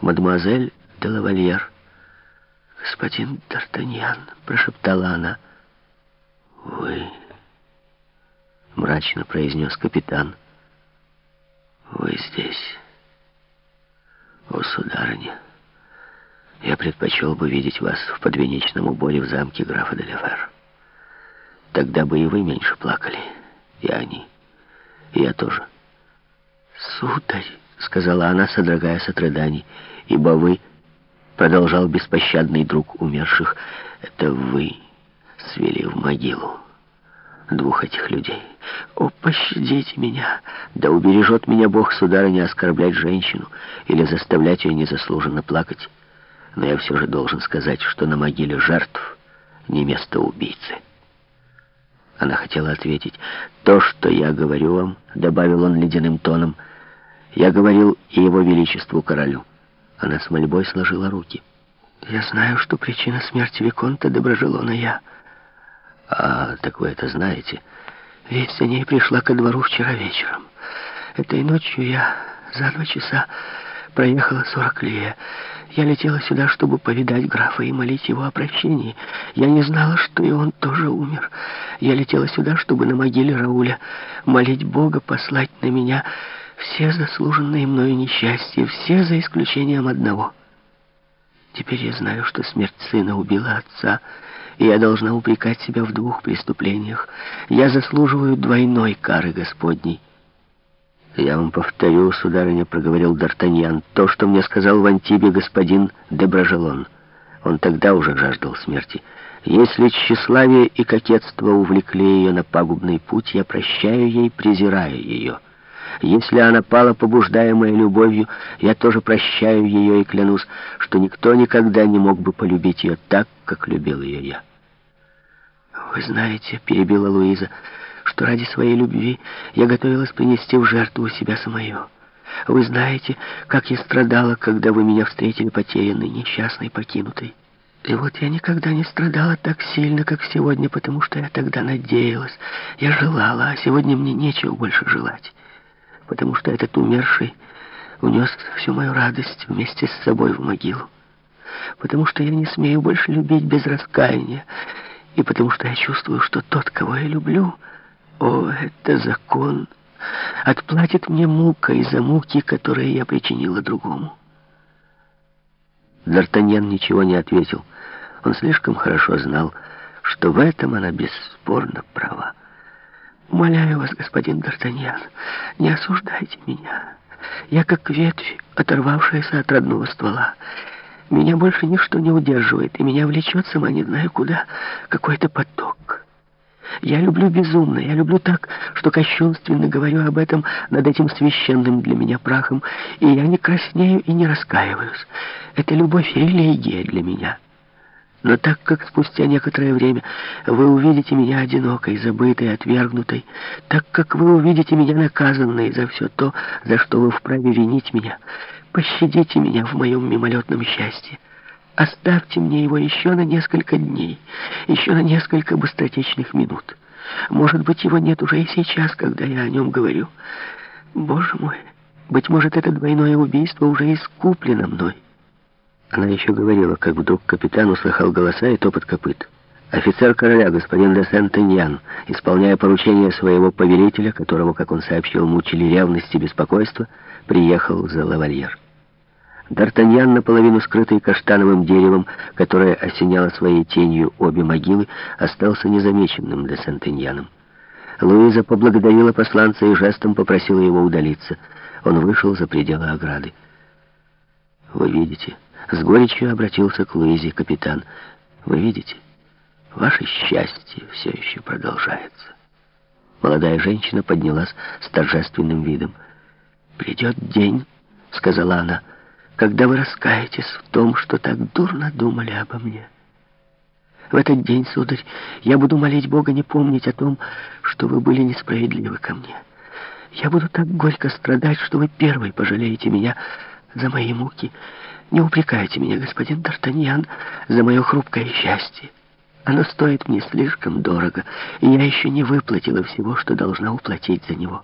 мадемуазель де лавальер. «Господин Д'Артаньян», — прошептала она. «Вы...» — мрачно произнес капитан. «Вы здесь, о, сударыня, я предпочел бы видеть вас в подвенечном уборе в замке графа де. Тогда бы и вы меньше плакали, и они, и я тоже». «Сударь», — сказала она, содрогаясь от рыданий, — «ибо вы...» — продолжал беспощадный друг умерших, — «это вы свели в могилу двух этих людей. О, пощадите меня! Да убережет меня Бог, сударыня, оскорблять женщину или заставлять ее незаслуженно плакать. Но я все же должен сказать, что на могиле жертв не место убийцы». Она хотела ответить. «То, что я говорю вам», — добавил он ледяным тоном, — я говорил и его величеству королю. Она с мольбой сложила руки. Я знаю, что причина смерти Виконта Доброжелона я. А, так вы это знаете. Весть о ней пришла ко двору вчера вечером. Этой ночью я за два часа проехала сорок лия. Я летела сюда, чтобы повидать графа и молить его о прощении. Я не знала, что и он тоже умер. Я летела сюда, чтобы на могиле Рауля молить Бога послать на меня все заслуженные мною несчастья, все за исключением одного. Теперь я знаю, что смерть сына убила отца, и я должна упрекать себя в двух преступлениях. Я заслуживаю двойной кары Господней. «Я вам повторю, сударыня», — проговорил Д'Артаньян, «то, что мне сказал в Антибе господин Деброжелон. Он тогда уже жаждал смерти. Если тщеславие и кокетство увлекли ее на пагубный путь, я прощаю ей, презирая ее». Если она пала, побуждаемая любовью, я тоже прощаю ее и клянусь, что никто никогда не мог бы полюбить ее так, как любил ее я. «Вы знаете», — перебила Луиза, — «что ради своей любви я готовилась принести в жертву себя самое. Вы знаете, как я страдала, когда вы меня встретили потерянной, несчастной, покинутой. И вот я никогда не страдала так сильно, как сегодня, потому что я тогда надеялась, я желала, а сегодня мне нечего больше желать» потому что этот умерший унес всю мою радость вместе с собой в могилу, потому что я не смею больше любить без раскаяния, и потому что я чувствую, что тот, кого я люблю, о, это закон, отплатит мне мукой за муки, которые я причинила другому. Д'Артаньян ничего не ответил. Он слишком хорошо знал, что в этом она бесспорно права. Умоляю вас, господин Д'Артаньян, не осуждайте меня. Я как ветвь, оторвавшаяся от родного ствола. Меня больше ничто не удерживает, и меня влечет сама не знаю куда какой-то поток. Я люблю безумно, я люблю так, что кощунственно говорю об этом над этим священным для меня прахом, и я не краснею и не раскаиваюсь. Это любовь и религия для меня». Но так как спустя некоторое время вы увидите меня одинокой, забытой, отвергнутой, так как вы увидите меня наказанной за все то, за что вы вправе винить меня, пощадите меня в моем мимолетном счастье. Оставьте мне его еще на несколько дней, еще на несколько быстротечных минут. Может быть, его нет уже и сейчас, когда я о нем говорю. Боже мой, быть может, это двойное убийство уже искуплено мной. Она еще говорила, как вдруг капитан услыхал голоса и топот копыт. Офицер короля, господин де Сент-Эньян, исполняя поручение своего повелителя, которого, как он сообщил, мучили ревность и беспокойство, приехал за лавальер. Д'Артаньян, наполовину скрытый каштановым деревом, которое осеняло своей тенью обе могилы, остался незамеченным де Сент-Эньяном. Луиза поблагодарила посланца и жестом попросила его удалиться. Он вышел за пределы ограды. «Вы видите...» С горечью обратился к Луизе капитан. «Вы видите, ваше счастье все еще продолжается». Молодая женщина поднялась с торжественным видом. «Придет день», — сказала она, — «когда вы раскаетесь в том, что так дурно думали обо мне». В этот день, сударь, я буду молить Бога не помнить о том, что вы были несправедливы ко мне. Я буду так горько страдать, что вы первый пожалеете меня за мои муки. Не упрекайте меня, господин Д'Артаньян, за мое хрупкое счастье. Оно стоит мне слишком дорого, и я еще не выплатила всего, что должна уплатить за него».